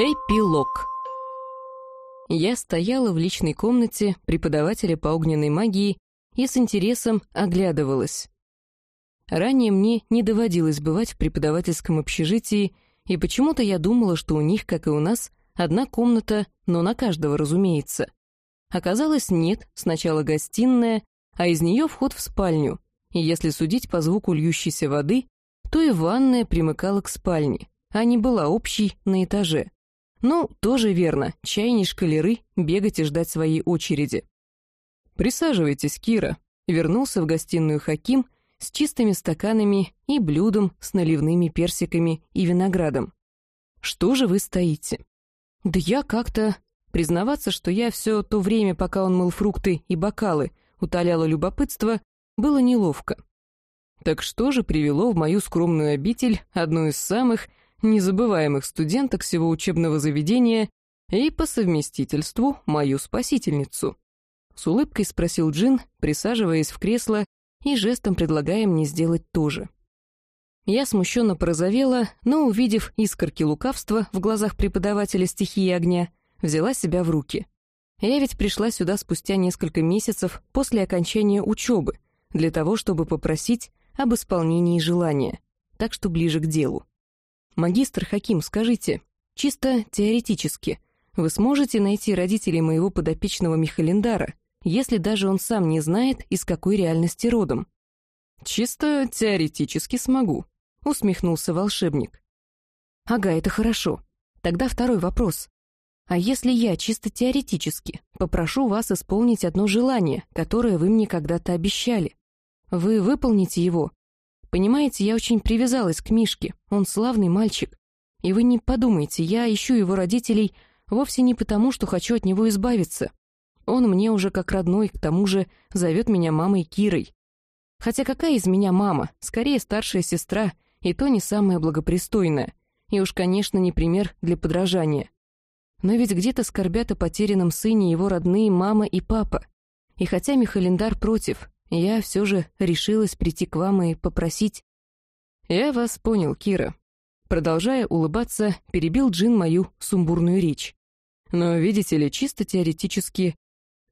Эпилог Я стояла в личной комнате преподавателя по огненной магии и с интересом оглядывалась. Ранее мне не доводилось бывать в преподавательском общежитии, и почему-то я думала, что у них, как и у нас, одна комната, но на каждого, разумеется. Оказалось, нет, сначала гостиная, а из нее вход в спальню, и если судить по звуку льющейся воды, то и ванная примыкала к спальне, а не была общей на этаже. Ну, тоже верно, чай не шкалеры, бегать и ждать своей очереди. «Присаживайтесь, Кира», — вернулся в гостиную Хаким с чистыми стаканами и блюдом с наливными персиками и виноградом. «Что же вы стоите?» «Да я как-то...» Признаваться, что я все то время, пока он мыл фрукты и бокалы, утоляла любопытство, было неловко. Так что же привело в мою скромную обитель одну из самых незабываемых студенток всего учебного заведения и по совместительству мою спасительницу. С улыбкой спросил Джин, присаживаясь в кресло и жестом предлагая мне сделать то же. Я смущенно порозовела, но, увидев искорки лукавства в глазах преподавателя стихии огня, взяла себя в руки. Я ведь пришла сюда спустя несколько месяцев после окончания учебы, для того, чтобы попросить об исполнении желания, так что ближе к делу. «Магистр Хаким, скажите, чисто теоретически, вы сможете найти родителей моего подопечного Михалиндара, если даже он сам не знает, из какой реальности родом?» «Чисто теоретически смогу», — усмехнулся волшебник. «Ага, это хорошо. Тогда второй вопрос. А если я чисто теоретически попрошу вас исполнить одно желание, которое вы мне когда-то обещали? Вы выполните его, Понимаете, я очень привязалась к Мишке, он славный мальчик. И вы не подумайте, я ищу его родителей вовсе не потому, что хочу от него избавиться. Он мне уже как родной, к тому же зовет меня мамой Кирой. Хотя какая из меня мама? Скорее старшая сестра, и то не самая благопристойная. И уж, конечно, не пример для подражания. Но ведь где-то скорбят о потерянном сыне его родные мама и папа. И хотя Михалендар против, я все же решилась прийти к вам и попросить... Я вас понял, Кира. Продолжая улыбаться, перебил Джин мою сумбурную речь. Но, видите ли, чисто теоретически,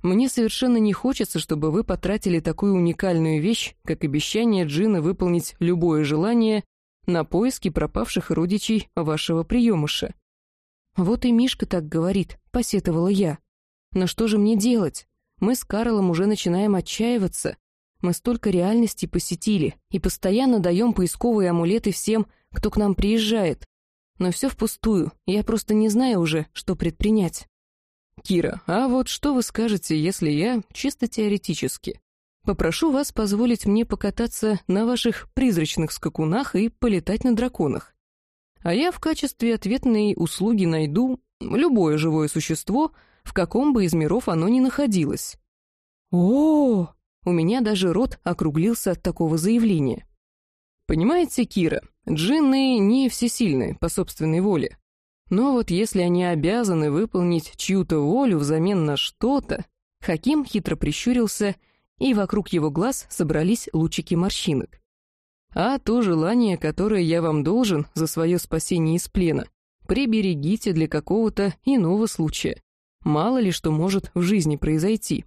мне совершенно не хочется, чтобы вы потратили такую уникальную вещь, как обещание Джина выполнить любое желание на поиски пропавших родичей вашего приемыша. Вот и Мишка так говорит, посетовала я. Но что же мне делать? Мы с Карлом уже начинаем отчаиваться. Мы столько реальностей посетили и постоянно даем поисковые амулеты всем, кто к нам приезжает. Но все впустую, я просто не знаю уже, что предпринять. Кира, а вот что вы скажете, если я, чисто теоретически, попрошу вас позволить мне покататься на ваших призрачных скакунах и полетать на драконах? А я в качестве ответной услуги найду любое живое существо, в каком бы из миров оно ни находилось. О, у меня даже рот округлился от такого заявления. Понимаете, Кира, джинны не всесильны по собственной воле. Но вот если они обязаны выполнить чью-то волю взамен на что-то... Хаким хитро прищурился, и вокруг его глаз собрались лучики морщинок. А то желание, которое я вам должен за свое спасение из плена, приберегите для какого-то иного случая. Мало ли что может в жизни произойти.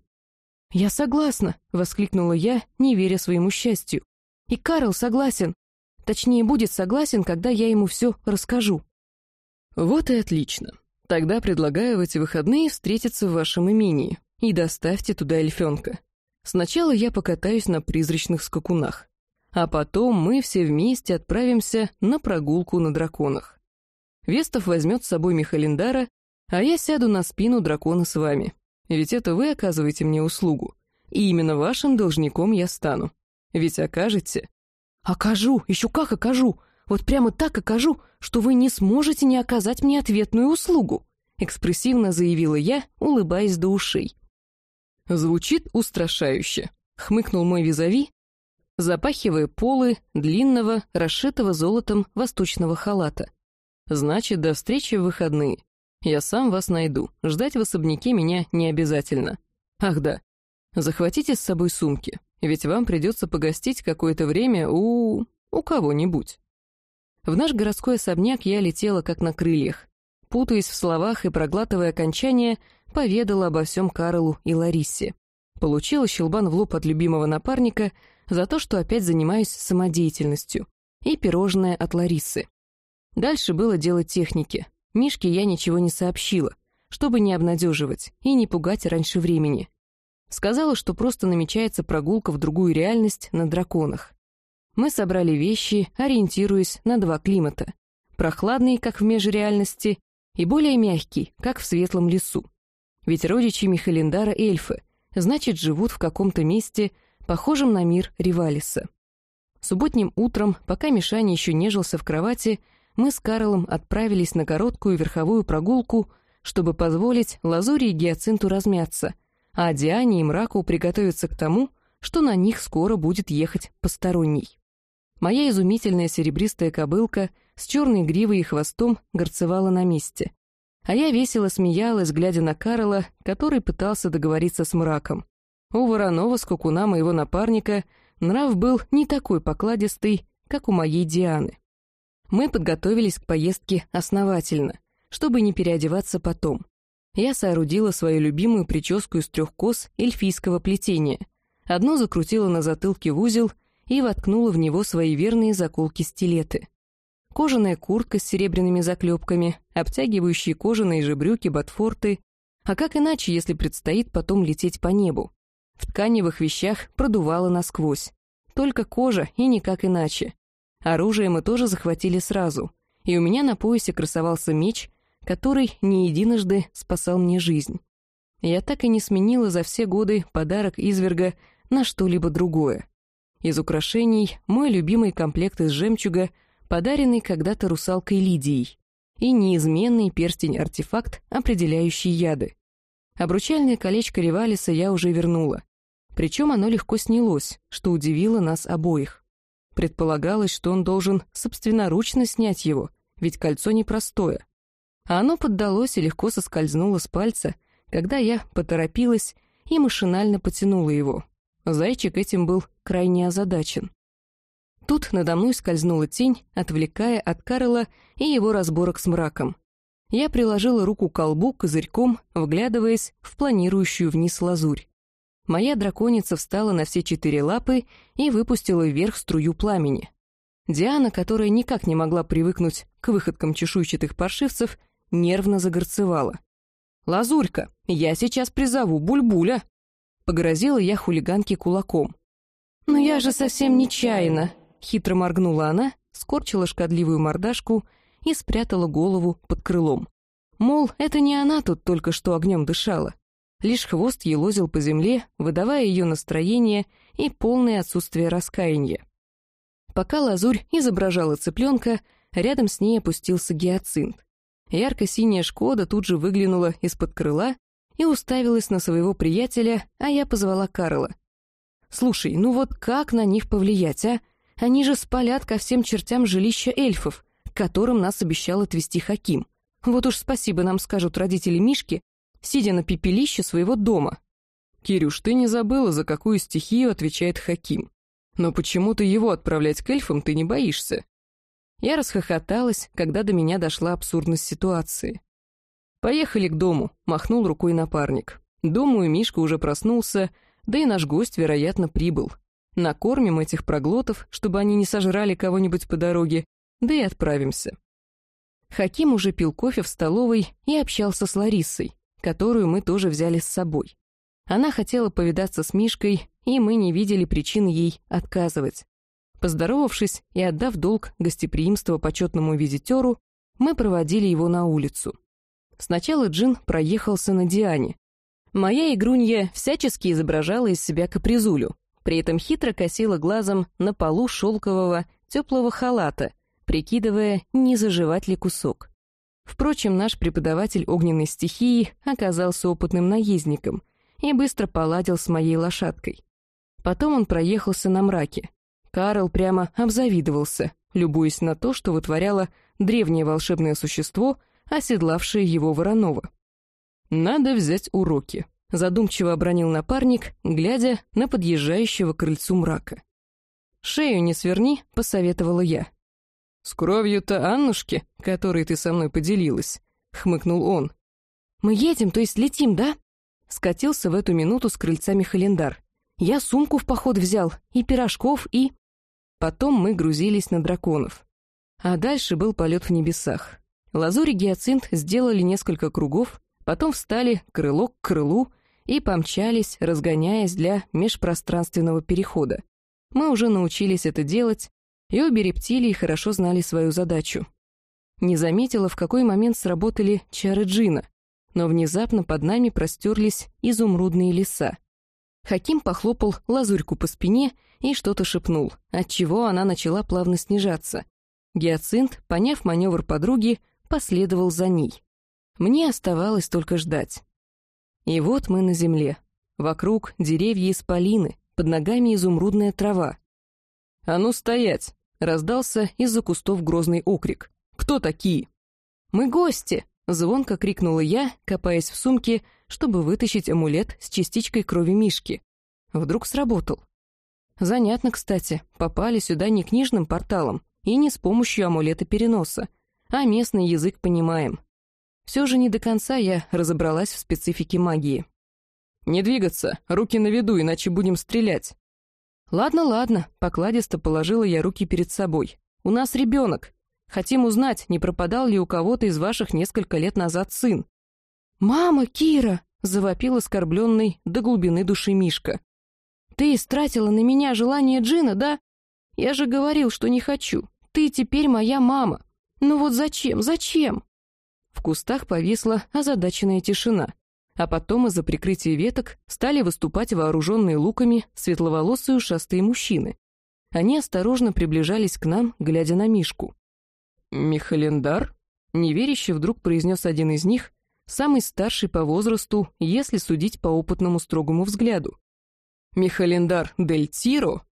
«Я согласна!» — воскликнула я, не веря своему счастью. «И Карл согласен. Точнее, будет согласен, когда я ему все расскажу». «Вот и отлично. Тогда предлагаю в эти выходные встретиться в вашем имении и доставьте туда эльфенка. Сначала я покатаюсь на призрачных скакунах, а потом мы все вместе отправимся на прогулку на драконах. Вестов возьмет с собой Михалиндара, а я сяду на спину дракона с вами. Ведь это вы оказываете мне услугу, и именно вашим должником я стану. Ведь окажете...» «Окажу, еще как окажу! Вот прямо так окажу, что вы не сможете не оказать мне ответную услугу!» экспрессивно заявила я, улыбаясь до ушей. «Звучит устрашающе», — хмыкнул мой визави, запахивая полы длинного, расшитого золотом восточного халата. «Значит, до встречи в выходные. Я сам вас найду. Ждать в особняке меня не обязательно. Ах да, захватите с собой сумки, ведь вам придется погостить какое-то время у... у кого-нибудь. В наш городской особняк я летела как на крыльях. путаясь в словах и проглатывая окончания, поведала обо всем Карлу и Ларисе. Получила щелбан в лоб от любимого напарника за то, что опять занимаюсь самодеятельностью, и пирожное от Ларисы. Дальше было дело техники. Мишке я ничего не сообщила, чтобы не обнадеживать и не пугать раньше времени. Сказала, что просто намечается прогулка в другую реальность на драконах. Мы собрали вещи, ориентируясь на два климата. Прохладный, как в межреальности, и более мягкий, как в светлом лесу. Ведь родичи Михалиндара — эльфы, значит, живут в каком-то месте, похожем на мир Ривалиса. Субботним утром, пока Мишаня еще нежился в кровати, мы с Карлом отправились на короткую верховую прогулку, чтобы позволить Лазури и Гиацинту размяться, а Диане и Мраку приготовиться к тому, что на них скоро будет ехать посторонний. Моя изумительная серебристая кобылка с черной гривой и хвостом горцевала на месте. А я весело смеялась, глядя на Карла, который пытался договориться с мраком. У Воронова, скакуна моего напарника, нрав был не такой покладистый, как у моей Дианы. Мы подготовились к поездке основательно, чтобы не переодеваться потом. Я соорудила свою любимую прическу из трех кос эльфийского плетения. Одну закрутила на затылке в узел — и воткнула в него свои верные заколки-стилеты. Кожаная куртка с серебряными заклепками, обтягивающие кожаные же брюки, ботфорты. А как иначе, если предстоит потом лететь по небу? В тканевых вещах продувало насквозь. Только кожа и никак иначе. Оружие мы тоже захватили сразу, и у меня на поясе красовался меч, который не единожды спасал мне жизнь. Я так и не сменила за все годы подарок изверга на что-либо другое. Из украшений мой любимый комплект из жемчуга, подаренный когда-то русалкой Лидией, и неизменный перстень-артефакт, определяющий яды. Обручальное колечко Ревалиса я уже вернула. Причем оно легко снялось, что удивило нас обоих. Предполагалось, что он должен собственноручно снять его, ведь кольцо непростое. А оно поддалось и легко соскользнуло с пальца, когда я поторопилась и машинально потянула его. Зайчик этим был крайне озадачен. Тут надо мной скользнула тень, отвлекая от Карла и его разборок с мраком. Я приложила руку к колбу козырьком, вглядываясь в планирующую вниз лазурь. Моя драконица встала на все четыре лапы и выпустила вверх струю пламени. Диана, которая никак не могла привыкнуть к выходкам чешуйчатых паршивцев, нервно загорцевала. «Лазурька, я сейчас призову Бульбуля!» Погрозила я хулиганке кулаком. «Но я же совсем нечаянно!» Хитро моргнула она, скорчила шкодливую мордашку и спрятала голову под крылом. Мол, это не она тут только что огнем дышала. Лишь хвост елозил по земле, выдавая ее настроение и полное отсутствие раскаяния. Пока лазурь изображала цыпленка, рядом с ней опустился гиацинт. Ярко-синяя «Шкода» тут же выглянула из-под крыла и уставилась на своего приятеля, а я позвала Карла. «Слушай, ну вот как на них повлиять, а? Они же спалят ко всем чертям жилища эльфов, которым нас обещал отвезти Хаким. Вот уж спасибо нам скажут родители Мишки, сидя на пепелище своего дома». «Кирюш, ты не забыла, за какую стихию отвечает Хаким. Но почему-то его отправлять к эльфам ты не боишься». Я расхохоталась, когда до меня дошла абсурдность ситуации. «Поехали к дому», — махнул рукой напарник. «Думаю, Мишка уже проснулся, да и наш гость, вероятно, прибыл. Накормим этих проглотов, чтобы они не сожрали кого-нибудь по дороге, да и отправимся». Хаким уже пил кофе в столовой и общался с Ларисой, которую мы тоже взяли с собой. Она хотела повидаться с Мишкой, и мы не видели причин ей отказывать. Поздоровавшись и отдав долг гостеприимства почетному визитеру, мы проводили его на улицу. Сначала Джин проехался на Диане. Моя игрунья всячески изображала из себя капризулю, при этом хитро косила глазом на полу шелкового теплого халата, прикидывая, не заживать ли кусок. Впрочем, наш преподаватель огненной стихии оказался опытным наездником и быстро поладил с моей лошадкой. Потом он проехался на мраке. Карл прямо обзавидовался, любуясь на то, что вытворяло древнее волшебное существо, оседлавшая его Воронова. «Надо взять уроки», — задумчиво обронил напарник, глядя на подъезжающего к крыльцу мрака. «Шею не сверни», — посоветовала я. «С кровью-то Аннушки, которой ты со мной поделилась», — хмыкнул он. «Мы едем, то есть летим, да?» Скатился в эту минуту с крыльца Михалендар. «Я сумку в поход взял, и пирожков, и...» Потом мы грузились на драконов. А дальше был полет в небесах. Лазурь и гиацинт сделали несколько кругов, потом встали крыло к крылу и помчались, разгоняясь для межпространственного перехода. Мы уже научились это делать, и обе рептилии хорошо знали свою задачу. Не заметила, в какой момент сработали чары джина, но внезапно под нами простерлись изумрудные леса. Хаким похлопал лазурьку по спине и что-то шепнул, отчего она начала плавно снижаться. Гиацинт, поняв маневр подруги, последовал за ней. Мне оставалось только ждать. И вот мы на земле. Вокруг деревья из полины, под ногами изумрудная трава. «А ну стоять!» — раздался из-за кустов грозный окрик. «Кто такие?» «Мы гости!» — звонко крикнула я, копаясь в сумке, чтобы вытащить амулет с частичкой крови Мишки. Вдруг сработал. Занятно, кстати, попали сюда не книжным порталом и не с помощью амулета переноса, а местный язык понимаем. Все же не до конца я разобралась в специфике магии. «Не двигаться, руки на виду, иначе будем стрелять». «Ладно, ладно», — покладисто положила я руки перед собой. «У нас ребенок. Хотим узнать, не пропадал ли у кого-то из ваших несколько лет назад сын». «Мама, Кира!» — завопил оскорбленный до глубины души Мишка. «Ты истратила на меня желание Джина, да? Я же говорил, что не хочу. Ты теперь моя мама. Ну вот зачем, зачем?» В кустах повисла озадаченная тишина а потом из-за прикрытия веток стали выступать вооруженные луками светловолосые ушастые мужчины. Они осторожно приближались к нам, глядя на Мишку. «Михалендар?» — неверяще вдруг произнес один из них, самый старший по возрасту, если судить по опытному строгому взгляду. «Михалендар Дель Тиро?»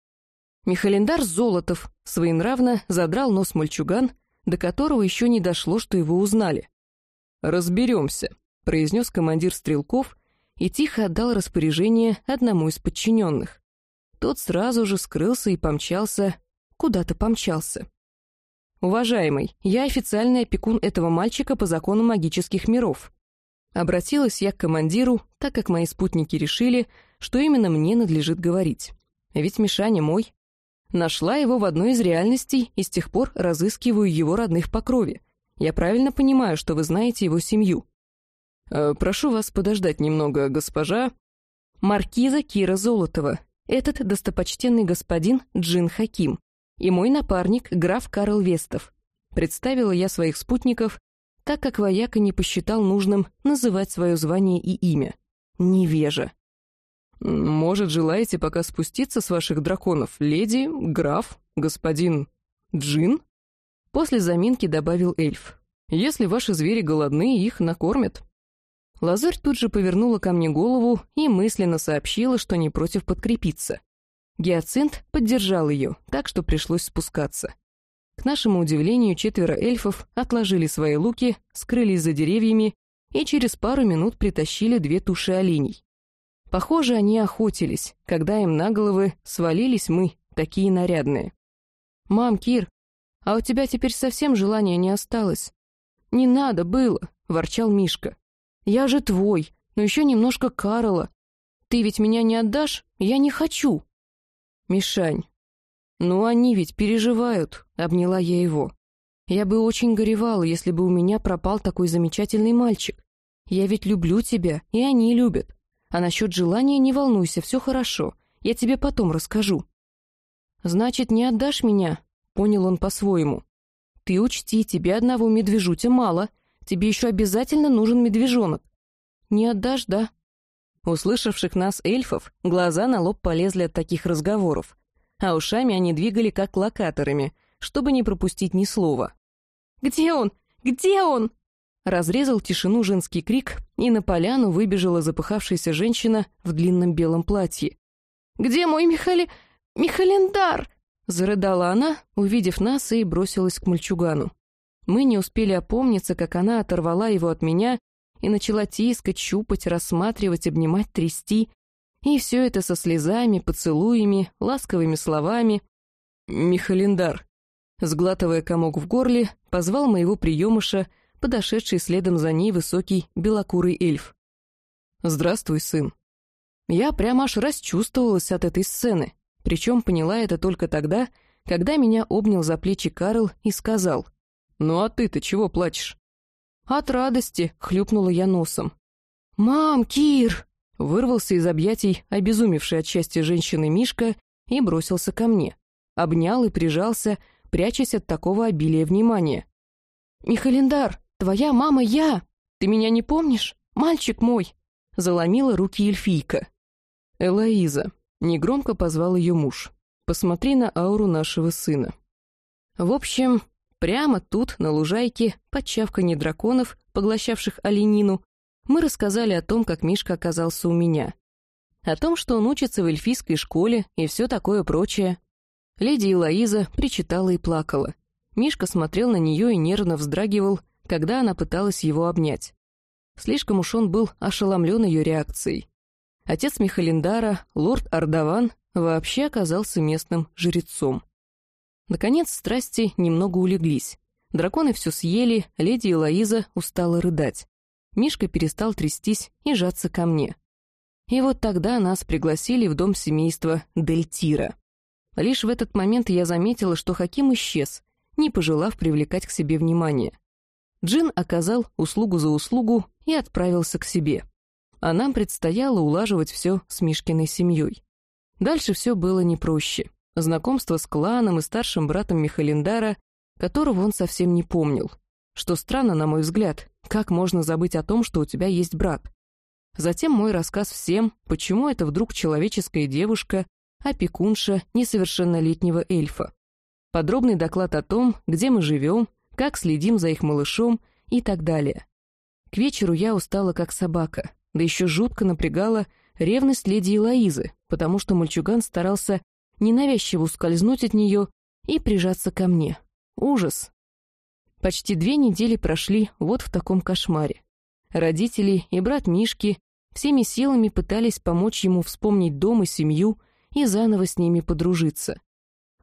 Михалендар Золотов своенравно задрал нос мальчуган, до которого еще не дошло, что его узнали. «Разберемся», произнес командир стрелков и тихо отдал распоряжение одному из подчиненных. Тот сразу же скрылся и помчался, куда-то помчался. «Уважаемый, я официальный опекун этого мальчика по закону магических миров». Обратилась я к командиру, так как мои спутники решили, что именно мне надлежит говорить. Ведь Мишаня мой. Нашла его в одной из реальностей и с тех пор разыскиваю его родных по крови. Я правильно понимаю, что вы знаете его семью. Э, «Прошу вас подождать немного, госпожа...» «Маркиза Кира Золотова. Этот достопочтенный господин Джин Хаким. И мой напарник, граф Карл Вестов. Представила я своих спутников, так как вояка не посчитал нужным называть свое звание и имя. Невежа. «Может, желаете пока спуститься с ваших драконов, леди, граф, господин Джин?» После заминки добавил эльф. «Если ваши звери голодны, их накормят». Лазарь тут же повернула ко мне голову и мысленно сообщила, что не против подкрепиться. Гиацинт поддержал ее, так что пришлось спускаться. К нашему удивлению, четверо эльфов отложили свои луки, скрылись за деревьями и через пару минут притащили две туши оленей. Похоже, они охотились, когда им на головы свалились мы, такие нарядные. «Мам, Кир, а у тебя теперь совсем желания не осталось?» «Не надо было», — ворчал Мишка. Я же твой, но еще немножко Карла. Ты ведь меня не отдашь? Я не хочу. Мишань. Ну, они ведь переживают, обняла я его. Я бы очень горевала, если бы у меня пропал такой замечательный мальчик. Я ведь люблю тебя, и они любят. А насчет желания не волнуйся, все хорошо. Я тебе потом расскажу. Значит, не отдашь меня? Понял он по-своему. Ты учти, тебе одного медвежутя мало. Тебе еще обязательно нужен медвежонок. Не отдашь, да?» Услышавших нас эльфов, глаза на лоб полезли от таких разговоров, а ушами они двигали как локаторами, чтобы не пропустить ни слова. «Где он? Где он?» Разрезал тишину женский крик, и на поляну выбежала запыхавшаяся женщина в длинном белом платье. «Где мой Михали... Михалендар?» Зарыдала она, увидев нас, и бросилась к мальчугану. Мы не успели опомниться, как она оторвала его от меня и начала тискать, щупать, рассматривать, обнимать, трясти. И все это со слезами, поцелуями, ласковыми словами. «Михалендар», сглатывая комок в горле, позвал моего приемыша, подошедший следом за ней высокий белокурый эльф. «Здравствуй, сын». Я прямо аж расчувствовалась от этой сцены, причем поняла это только тогда, когда меня обнял за плечи Карл и сказал, «Ну а ты-то чего плачешь?» «От радости», — хлюпнула я носом. «Мам, Кир!» — вырвался из объятий обезумевший от счастья женщины Мишка и бросился ко мне. Обнял и прижался, прячась от такого обилия внимания. «Михалендар, твоя мама я! Ты меня не помнишь? Мальчик мой!» — заломила руки эльфийка. «Элоиза», — негромко позвал ее муж. «Посмотри на ауру нашего сына». В общем, прямо тут, на лужайке, под чавканье драконов, поглощавших оленину, мы рассказали о том, как Мишка оказался у меня. О том, что он учится в эльфийской школе и все такое прочее. Леди Элоиза причитала и плакала. Мишка смотрел на нее и нервно вздрагивал, когда она пыталась его обнять. Слишком уж он был ошеломлен ее реакцией. Отец Михалиндара, лорд Ардаван, вообще оказался местным жрецом. Наконец страсти немного улеглись. Драконы все съели, леди Элоиза устала рыдать. Мишка перестал трястись и жаться ко мне. И вот тогда нас пригласили в дом семейства Дельтира. Лишь в этот момент я заметила, что Хаким исчез, не пожелав привлекать к себе внимание. Джин оказал услугу за услугу и отправился к себе. А нам предстояло улаживать все с Мишкиной семьей. Дальше все было не проще. Знакомство с кланом и старшим братом Михалиндара, которого он совсем не помнил. Что странно, на мой взгляд, как можно забыть о том, что у тебя есть брат? Затем мой рассказ всем, почему это вдруг человеческая девушка, опекунша несовершеннолетнего эльфа. Подробный доклад о том, где мы живем, как следим за их малышом и так далее. К вечеру я устала как собака, да еще жутко напрягала ревность леди Элоизы, потому что мальчуган старался ненавязчиво ускользнуть от нее и прижаться ко мне. Ужас, Почти две недели прошли вот в таком кошмаре. Родители и брат Мишки всеми силами пытались помочь ему вспомнить дом и семью и заново с ними подружиться.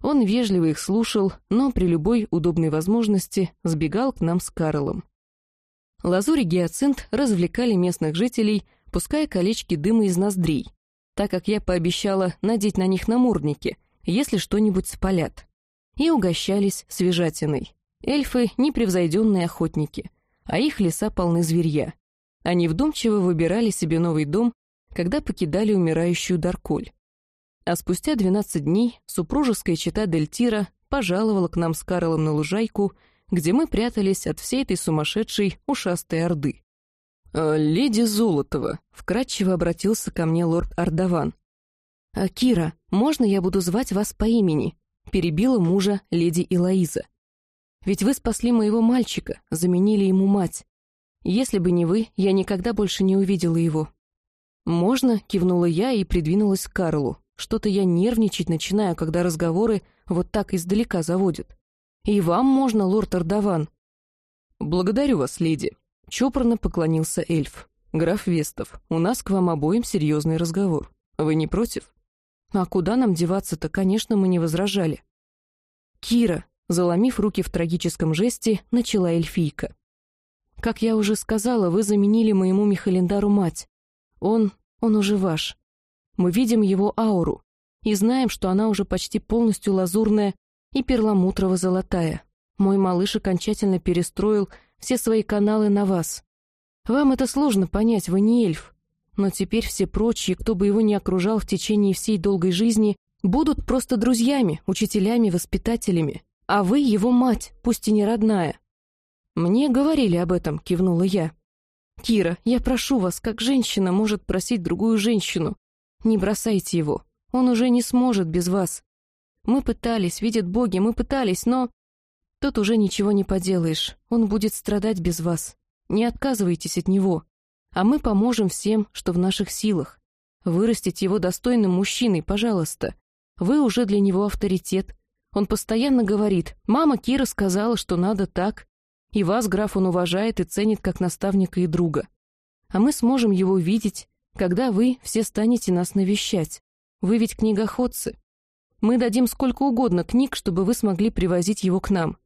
Он вежливо их слушал, но при любой удобной возможности сбегал к нам с Карлом. Лазурь и гиацинт развлекали местных жителей, пуская колечки дыма из ноздрей, так как я пообещала надеть на них намордники, если что-нибудь спалят, и угощались свежатиной. Эльфы — непревзойденные охотники, а их леса полны зверья. Они вдумчиво выбирали себе новый дом, когда покидали умирающую Дарколь. А спустя 12 дней супружеская чета Дельтира пожаловала к нам с Карлом на лужайку, где мы прятались от всей этой сумасшедшей ушастой орды. «А, «Леди Золотова», — вкратчиво обратился ко мне лорд Ардаван. «А, «Кира, можно я буду звать вас по имени?» — перебила мужа леди Илоиза. Ведь вы спасли моего мальчика, заменили ему мать. Если бы не вы, я никогда больше не увидела его». «Можно?» — кивнула я и придвинулась к Карлу. «Что-то я нервничать начинаю, когда разговоры вот так издалека заводят. И вам можно, лорд Ардаван». «Благодарю вас, леди», — чопорно поклонился эльф. «Граф Вестов, у нас к вам обоим серьезный разговор. Вы не против?» «А куда нам деваться-то, конечно, мы не возражали». «Кира», Заломив руки в трагическом жесте, начала эльфийка. «Как я уже сказала, вы заменили моему Михалендару мать. Он... он уже ваш. Мы видим его ауру и знаем, что она уже почти полностью лазурная и перламутрово-золотая. Мой малыш окончательно перестроил все свои каналы на вас. Вам это сложно понять, вы не эльф. Но теперь все прочие, кто бы его ни окружал в течение всей долгой жизни, будут просто друзьями, учителями, воспитателями а вы его мать, пусть и не родная». «Мне говорили об этом», — кивнула я. «Кира, я прошу вас, как женщина может просить другую женщину. Не бросайте его, он уже не сможет без вас. Мы пытались, видят боги, мы пытались, но...» «Тут уже ничего не поделаешь, он будет страдать без вас. Не отказывайтесь от него, а мы поможем всем, что в наших силах. Вырастить его достойным мужчиной, пожалуйста. Вы уже для него авторитет, он постоянно говорит, «Мама Кира сказала, что надо так». И вас, граф, он уважает и ценит как наставника и друга. А мы сможем его видеть, когда вы все станете нас навещать. Вы ведь книгоходцы. Мы дадим сколько угодно книг, чтобы вы смогли привозить его к нам.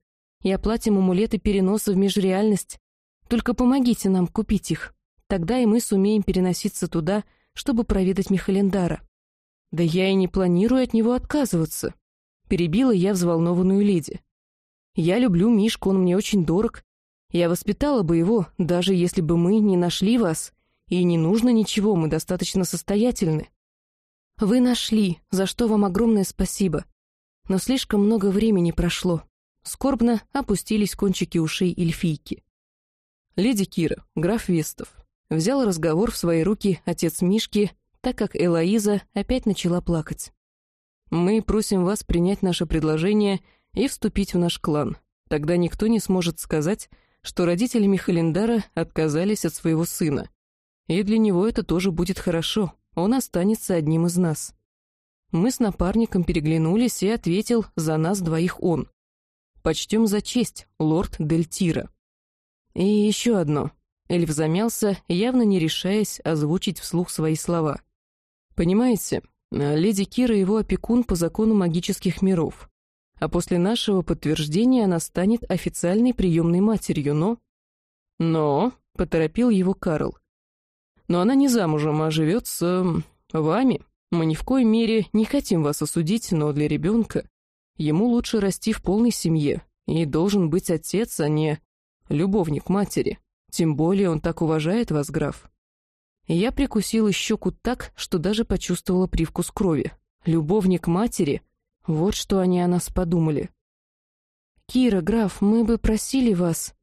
И оплатим амулеты переноса в межреальность, Только помогите нам купить их. Тогда и мы сумеем переноситься туда, чтобы проведать Михалендара. Да я и не планирую от него отказываться. Перебила я взволнованную леди. Я люблю Мишку, он мне очень дорог. Я воспитала бы его, даже если бы мы не нашли вас. И не нужно ничего, мы достаточно состоятельны. Вы нашли, за что вам огромное спасибо. Но слишком много времени прошло. Скорбно опустились кончики ушей эльфийки. Леди Кира, граф Вестов, взял разговор в свои руки отец Мишки, так как Элоиза опять начала плакать. «Мы просим вас принять наше предложение и вступить в наш клан. Тогда никто не сможет сказать, что родители Михалиндара отказались от своего сына. И для него это тоже будет хорошо, он останется одним из нас». Мы с напарником переглянулись, и ответил за нас двоих он. «Почтем за честь, лорд Дель Тира». И еще одно. Эльф замялся, явно не решаясь озвучить вслух свои слова. «Понимаете, леди Кира его опекун по закону магических миров, а после нашего подтверждения она станет официальной приемной матерью, но...» «Но...» — поторопил его Карл. «Но она не замужем, а живет с... вами. Мы ни в коей мере не хотим вас осудить, но для ребенка ему лучше расти в полной семье, и должен быть отец, а не любовник матери. Тем более он так уважает вас, граф. Я прикусила щеку так, что даже почувствовала привкус крови. Любовник матери? Вот что они о нас подумали. «Кира, граф, мы бы просили вас...»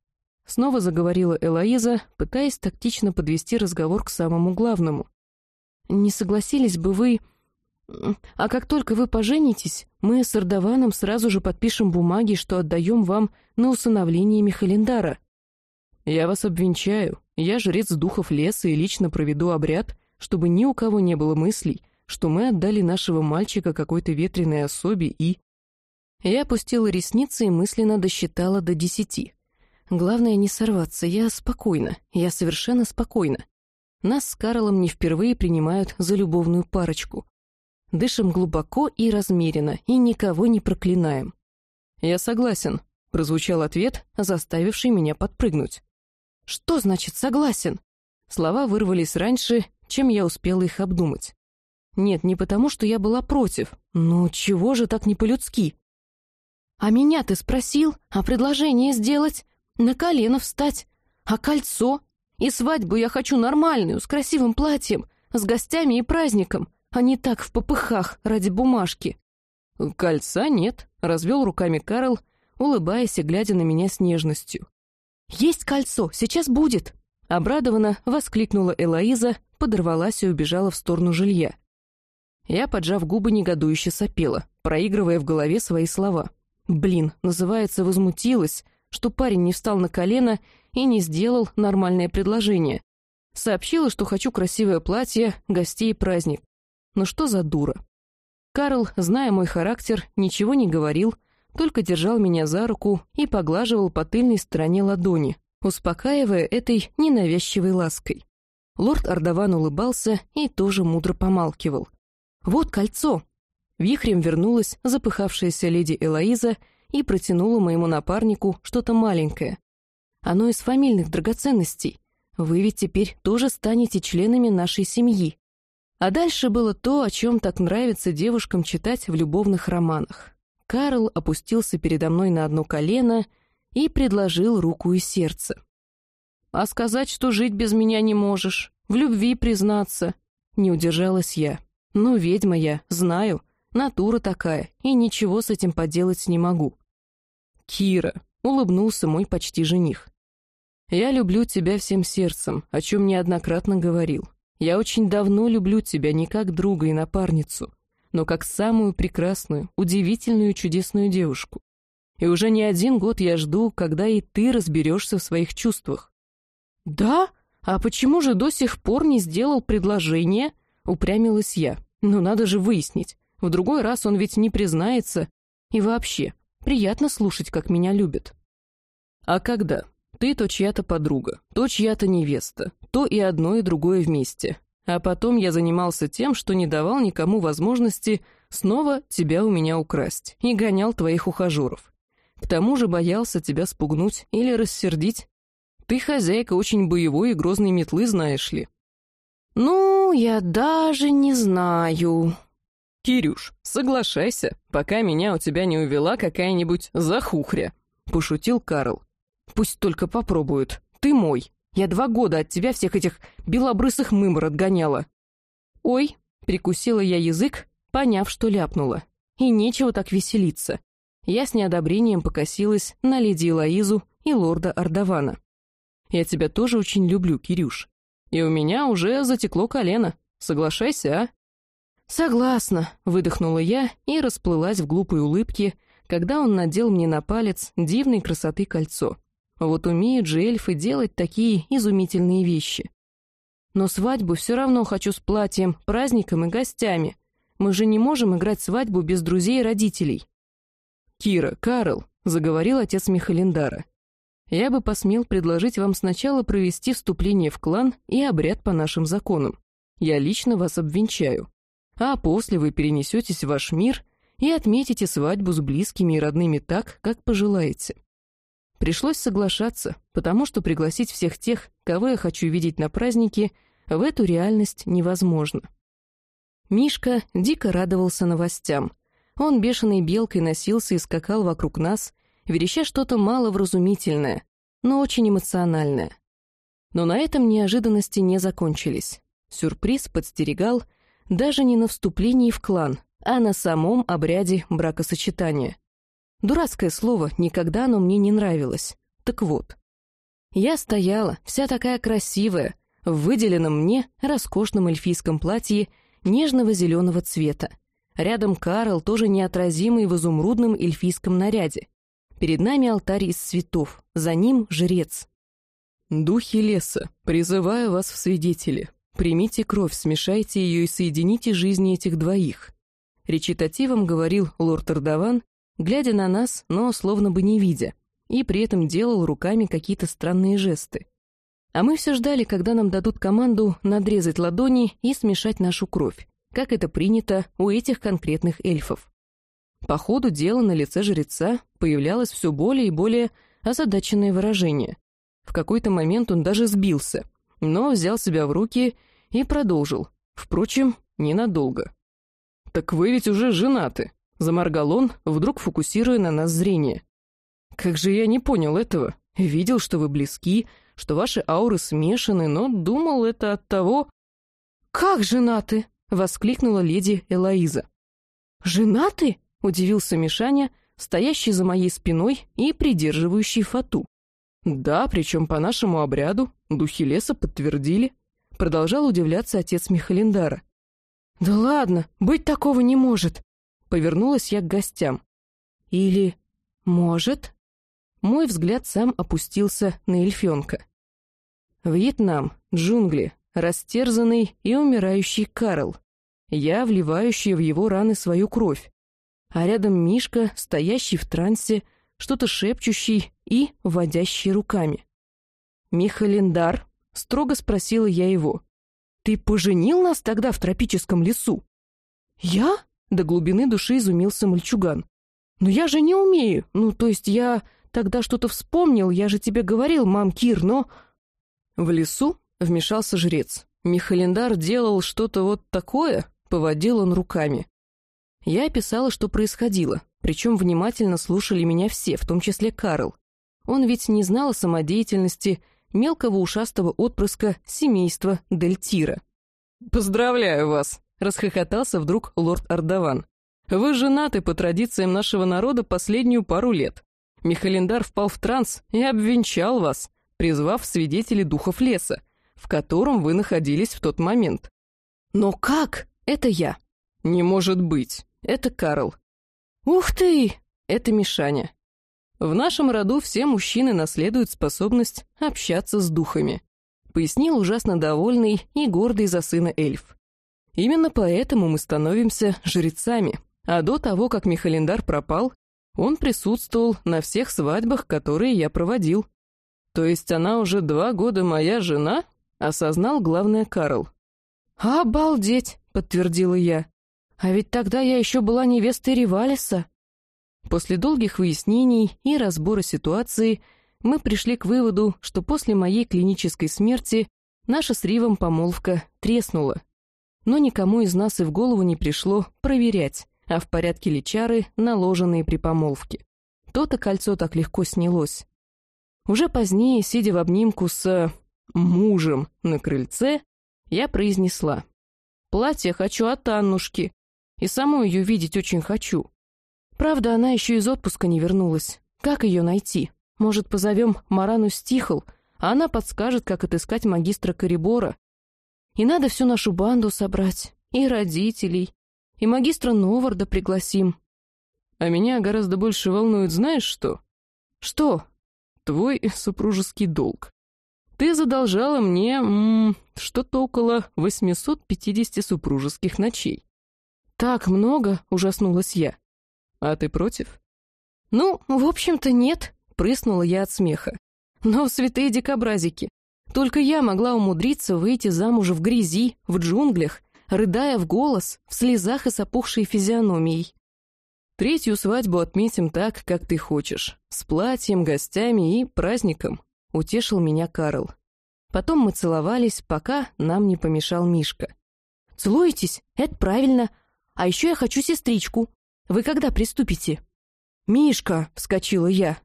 Снова заговорила Элоиза, пытаясь тактично подвести разговор к самому главному. «Не согласились бы вы...» А как только вы поженитесь, мы с Ардаваном сразу же подпишем бумаги, что отдаем вам на усыновление Михалендара. Я вас обвенчаю. Я жрец духов леса и лично проведу обряд, чтобы ни у кого не было мыслей, что мы отдали нашего мальчика какой-то ветреной особе и... Я опустила ресницы и мысленно досчитала до десяти. Главное не сорваться, я спокойна, я совершенно спокойна. Нас с Карлом не впервые принимают за любовную парочку. Дышим глубоко и размеренно, и никого не проклинаем. «Я согласен», — прозвучал ответ, заставивший меня подпрыгнуть. «Что значит согласен?» Слова вырвались раньше, чем я успела их обдумать. Нет, не потому, что я была против. Ну, чего же так не по-людски? «А меня ты спросил? А предложение сделать? На колено встать? А кольцо? И свадьбу я хочу нормальную, с красивым платьем, с гостями и праздником а не так в попыхах ради бумажки. «Кольца нет», — развел руками Карл, улыбаясь и глядя на меня с нежностью. «Есть кольцо, сейчас будет!» Обрадованно воскликнула Элоиза, подорвалась и убежала в сторону жилья. Я, поджав губы, негодующе сопела, проигрывая в голове свои слова. Блин, называется, возмутилась, что парень не встал на колено и не сделал нормальное предложение. Сообщила, что хочу красивое платье, гостей и праздник. Ну что за дура? Карл, зная мой характер, ничего не говорил, только держал меня за руку и поглаживал по тыльной стороне ладони, успокаивая этой ненавязчивой лаской. Лорд Ардаван улыбался и тоже мудро помалкивал. «Вот кольцо!» Вихрем вернулась запыхавшаяся леди Элоиза и протянула моему напарнику что-то маленькое. «Оно из фамильных драгоценностей. Вы ведь теперь тоже станете членами нашей семьи. А дальше было то, о чем так нравится девушкам читать в любовных романах. Карл опустился передо мной на одно колено и предложил руку и сердце. «А сказать, что жить без меня не можешь, в любви признаться?» Не удержалась я. «Ну, ведьма я, знаю, натура такая, и ничего с этим поделать не могу». «Кира», — улыбнулся мой почти жених. «Я люблю тебя всем сердцем, о чем неоднократно говорил. Я очень давно люблю тебя не как друга и напарницу, но как самую прекрасную, удивительную чудесную девушку. И уже не один год я жду, когда и ты разберешься в своих чувствах. «Да? А почему же до сих пор не сделал предложение?» — упрямилась я. «Ну надо же выяснить. В другой раз он ведь не признается. И вообще, приятно слушать, как меня любят». «А когда?» Ты то чья-то подруга, то чья-то невеста, то и одно, и другое вместе. А потом я занимался тем, что не давал никому возможности снова тебя у меня украсть и гонял твоих ухажеров. К тому же боялся тебя спугнуть или рассердить. Ты хозяйка очень боевой и грозной метлы, знаешь ли». «Ну, я даже не знаю». «Кирюш, соглашайся, пока меня у тебя не увела какая-нибудь захухря», — пошутил Карл. «Пусть только попробуют. Ты мой. Я два года от тебя всех этих белобрысых мымр отгоняла». «Ой», — прикусила я язык, поняв, что ляпнула. И нечего так веселиться. Я с неодобрением покосилась на леди Элоизу и лорда Ардавана. «Я тебя тоже очень люблю, Кирюш. И у меня уже затекло колено. Соглашайся, а?» «Согласна», — выдохнула я и расплылась в глупой улыбке, когда он надел мне на палец дивной красоты кольцо. Вот умеют же эльфы делать такие изумительные вещи. Но свадьбу все равно хочу с платьем, праздником и гостями. Мы же не можем играть свадьбу без друзей и родителей. «Кира, Карл», — заговорил отец Михалиндара, — «я бы посмел предложить вам сначала провести вступление в клан и обряд по нашим законам. Я лично вас обвенчаю. А после вы перенесетесь в ваш мир и отметите свадьбу с близкими и родными так, как пожелаете. Пришлось соглашаться, потому что пригласить всех тех, кого я хочу видеть на празднике, в эту реальность невозможно. Мишка дико радовался новостям. Он бешеной белкой носился и скакал вокруг нас, вереща что-то маловразумительное, но очень эмоциональное. Но на этом неожиданности не закончились. Сюрприз подстерегал даже не на вступлении в клан, а на самом обряде бракосочетания. Дурацкое слово, никогда оно мне не нравилось. Так вот. Я стояла, вся такая красивая, в выделенном мне роскошном эльфийском платье нежного зеленого цвета. Рядом Карл, тоже неотразимый в изумрудном эльфийском наряде. Перед нами алтарь из цветов, за ним жрец. «Духи леса, призываю вас в свидетели. Примите кровь, смешайте ее и соедините жизни этих двоих», речитативом говорил лорд Ардаван, глядя на нас, но словно бы не видя, и при этом делал руками какие-то странные жесты. А мы все ждали, когда нам дадут команду надрезать ладони и смешать нашу кровь, как это принято у этих конкретных эльфов. По ходу дела на лице жреца появлялось все более и более озадаченное выражение. В какой-то момент он даже сбился, но взял себя в руки и продолжил, впрочем, ненадолго. «Так вы ведь уже женаты», — заморгал он, вдруг фокусируя на нас зрение. «Как же я не понял этого. Видел, что вы близки, что ваши ауры смешаны, но думал это от того...» «Как женаты?» — воскликнула леди Элоиза. «Женаты?» — удивился Мишаня, стоящий за моей спиной и придерживающий фату. «Да, причем по нашему обряду, духи леса подтвердили», — продолжал удивляться отец Михалиндара. «Да ладно, быть такого не может!» Повернулась я к гостям. «Или... может?» Мой взгляд сам опустился на эльфенка. Вьетнам, джунгли, растерзанный и умирающий Карл. Я, вливающий в его раны свою кровь. А рядом Мишка, стоящий в трансе, что-то шепчущий и водящий руками. «Михалиндар?» — строго спросила я его. «Ты поженил нас тогда в тропическом лесу?» «Я?» — до глубины души изумился мальчуган. «Но я же не умею. Ну, то есть я тогда что-то вспомнил, я же тебе говорил, мам Кир, но...» В лесу вмешался жрец. Михалендар делал что-то вот такое, поводил он руками. Я описала, что происходило, причем внимательно слушали меня все, в том числе Карл. Он ведь не знал о самодеятельности мелкого ушастого отпрыска семейства Дельтира. «Поздравляю вас!» — расхохотался вдруг лорд Ардаван. «Вы женаты по традициям нашего народа последнюю пару лет. Михалендар впал в транс и обвенчал вас, призвав свидетелей духов леса, в котором вы находились в тот момент». «Но как? Это я». «Не может быть. Это Карл». «Ух ты! Это Мишаня. В нашем роду все мужчины наследуют способность общаться с духами, пояснил ужасно довольный и гордый за сына эльф. Именно поэтому мы становимся жрецами, а до того, как Михалендар пропал, он присутствовал на всех свадьбах, которые я проводил. То есть она уже два года моя жена? Осознал главное Карл. «Обалдеть!» — подтвердила я. «А ведь тогда я еще была невестой Ривалиса». После долгих выяснений и разбора ситуации мы пришли к выводу, что после моей клинической смерти наша с Ривом помолвка треснула. Но никому из нас и в голову не пришло проверять, а в порядке ли чары, наложенные при помолвке. То-то кольцо так легко снялось. Уже позднее, сидя в обнимку с мужем на крыльце, я произнесла. «Платье хочу от Аннушки, и саму ее видеть очень хочу. Правда, она еще из отпуска не вернулась. Как ее найти? Может, позовем Марану Стихл, а она подскажет, как отыскать магистра Корибора. И надо всю нашу банду собрать, и родителей, и магистра Новарда пригласим. А меня гораздо больше волнует, знаешь что? Что? Твой супружеский долг. Ты задолжала мне что-то около 850 супружеских ночей. Так много, ужаснулась я. А ты против? Ну, в общем-то, нет, прыснула я от смеха. Но святые дикобразики. Только я могла умудриться выйти замуж в грязи, в джунглях, рыдая в голос, в слезах и с опухшей физиономией. Третью свадьбу отметим так, как ты хочешь, с платьем, гостями и праздником, утешил меня Карл. Потом мы целовались, пока нам не помешал Мишка. «Целуетесь? Это правильно. А еще я хочу сестричку. Вы когда приступите?» «Мишка!» — вскочила я.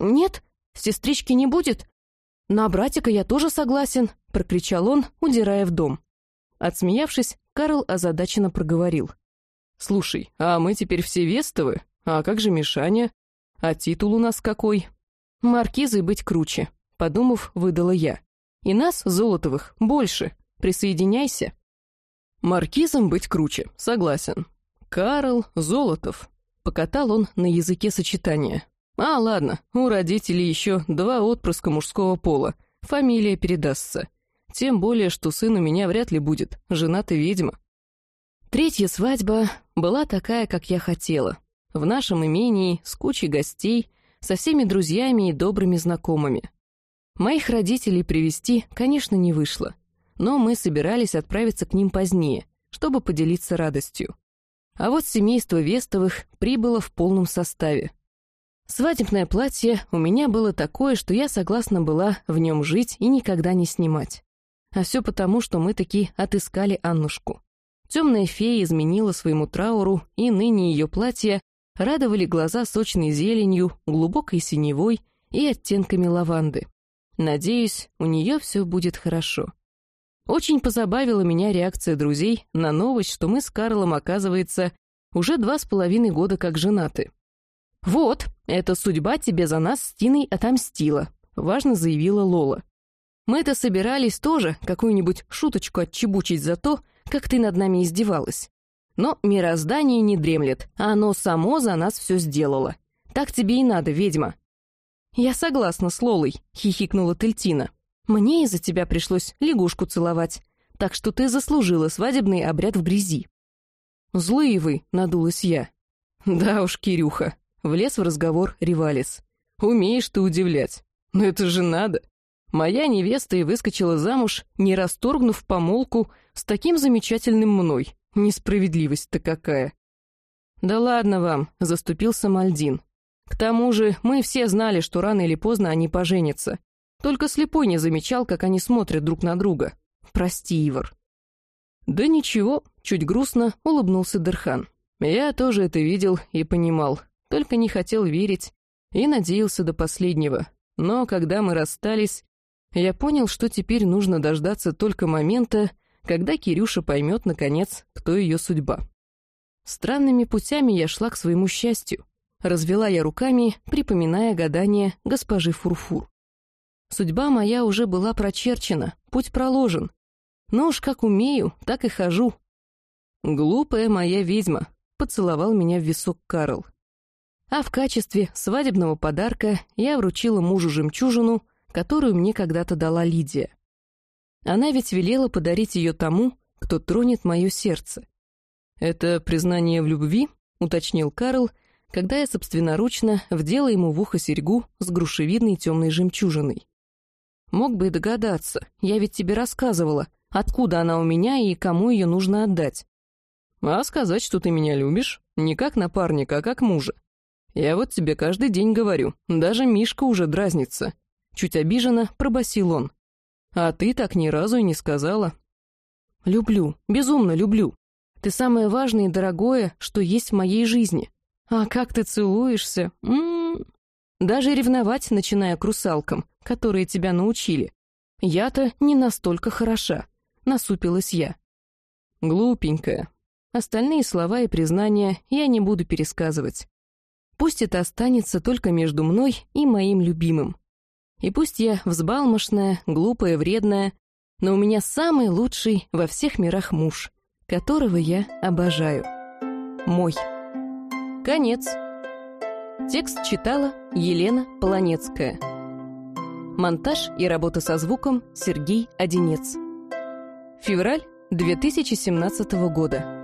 «Нет, сестрички не будет. На братика я тоже согласен», — прокричал он, удирая в дом. Отсмеявшись, Карл озадаченно проговорил. «Слушай, а мы теперь все Вестовы? А как же Мишаня? А титул у нас какой?» «Маркизой быть круче», — подумав, выдала я. «И нас, Золотовых, больше. Присоединяйся». «Маркизом быть круче, согласен. Карл Золотов», — покатал он на языке сочетания. «А, ладно, у родителей еще два отпрыска мужского пола. Фамилия передастся. Тем более, что сын у меня вряд ли будет, женатый ведьма. Третья свадьба была такая, как я хотела. В нашем имении, с кучей гостей, со всеми друзьями и добрыми знакомыми. Моих родителей привести, конечно, не вышло, но мы собирались отправиться к ним позднее, чтобы поделиться радостью. А вот семейство Вестовых прибыло в полном составе. Свадебное платье у меня было такое, что я согласна была в нем жить и никогда не снимать. А все потому, что мы таки отыскали Аннушку. Темная фея изменила своему трауру, и ныне ее платья радовали глаза сочной зеленью, глубокой синевой и оттенками лаванды. Надеюсь, у нее все будет хорошо. Очень позабавила меня реакция друзей на новость, что мы с Карлом, оказывается, уже два с половиной года как женаты. «Вот, эта судьба тебе за нас с Тиной отомстила», — важно заявила Лола. Мы-то собирались тоже какую-нибудь шуточку отчебучить за то, как ты над нами издевалась. Но мироздание не дремлет, а оно само за нас все сделало. Так тебе и надо, ведьма». «Я согласна с Лолой», — хихикнула Тельтина. «Мне из-за тебя пришлось лягушку целовать, так что ты заслужила свадебный обряд в грязи». «Злые вы», — надулась я. «Да уж, Кирюха», — влез в разговор Ривалис. «Умеешь ты удивлять. Но это же надо. Моя невеста и выскочила замуж, не расторгнув помолвку с таким замечательным мной. Несправедливость-то какая. «Да ладно вам», — заступился Мальдин. «К тому же мы все знали, что рано или поздно они поженятся. Только слепой не замечал, как они смотрят друг на друга. Прости, Ивар». «Да ничего», — чуть грустно улыбнулся Дерхан. «Я тоже это видел и понимал, только не хотел верить и надеялся до последнего. Но когда мы расстались, я понял, что теперь нужно дождаться только момента, когда Кирюша поймет, наконец, кто ее судьба. Странными путями я шла к своему счастью. Развела я руками, припоминая гадание госпожи Фурфур. Судьба моя уже была прочерчена, путь проложен. Но уж как умею, так и хожу. «Глупая моя ведьма», — поцеловал меня в висок Карл. А в качестве свадебного подарка я вручила мужу жемчужину — которую мне когда-то дала Лидия. Она ведь велела подарить ее тому, кто тронет мое сердце. «Это признание в любви?» — уточнил Карл, когда я собственноручно вдела ему в ухо серьгу с грушевидной темной жемчужиной. «Мог бы и догадаться, я ведь тебе рассказывала, откуда она у меня и кому ее нужно отдать. А сказать, что ты меня любишь, не как напарника, а как мужа. Я вот тебе каждый день говорю, даже Мишка уже дразнится. чуть обиженно пробасил он. «А ты так ни разу и не сказала». «Люблю, безумно люблю. Ты самое важное и дорогое, что есть в моей жизни. А как ты целуешься? М -м -м. Даже ревновать начиная к русалкам, которые тебя научили. Я-то не настолько хороша», — насупилась я. «Глупенькая». Остальные слова и признания я не буду пересказывать. Пусть это останется только между мной и моим любимым. И пусть я взбалмошная, глупая, вредная, но у меня самый лучший во всех мирах муж, которого я обожаю. Мой. Конец. Текст читала Елена Полонецкая. Монтаж и работа со звуком Сергей Одинец. Февраль 2017 года.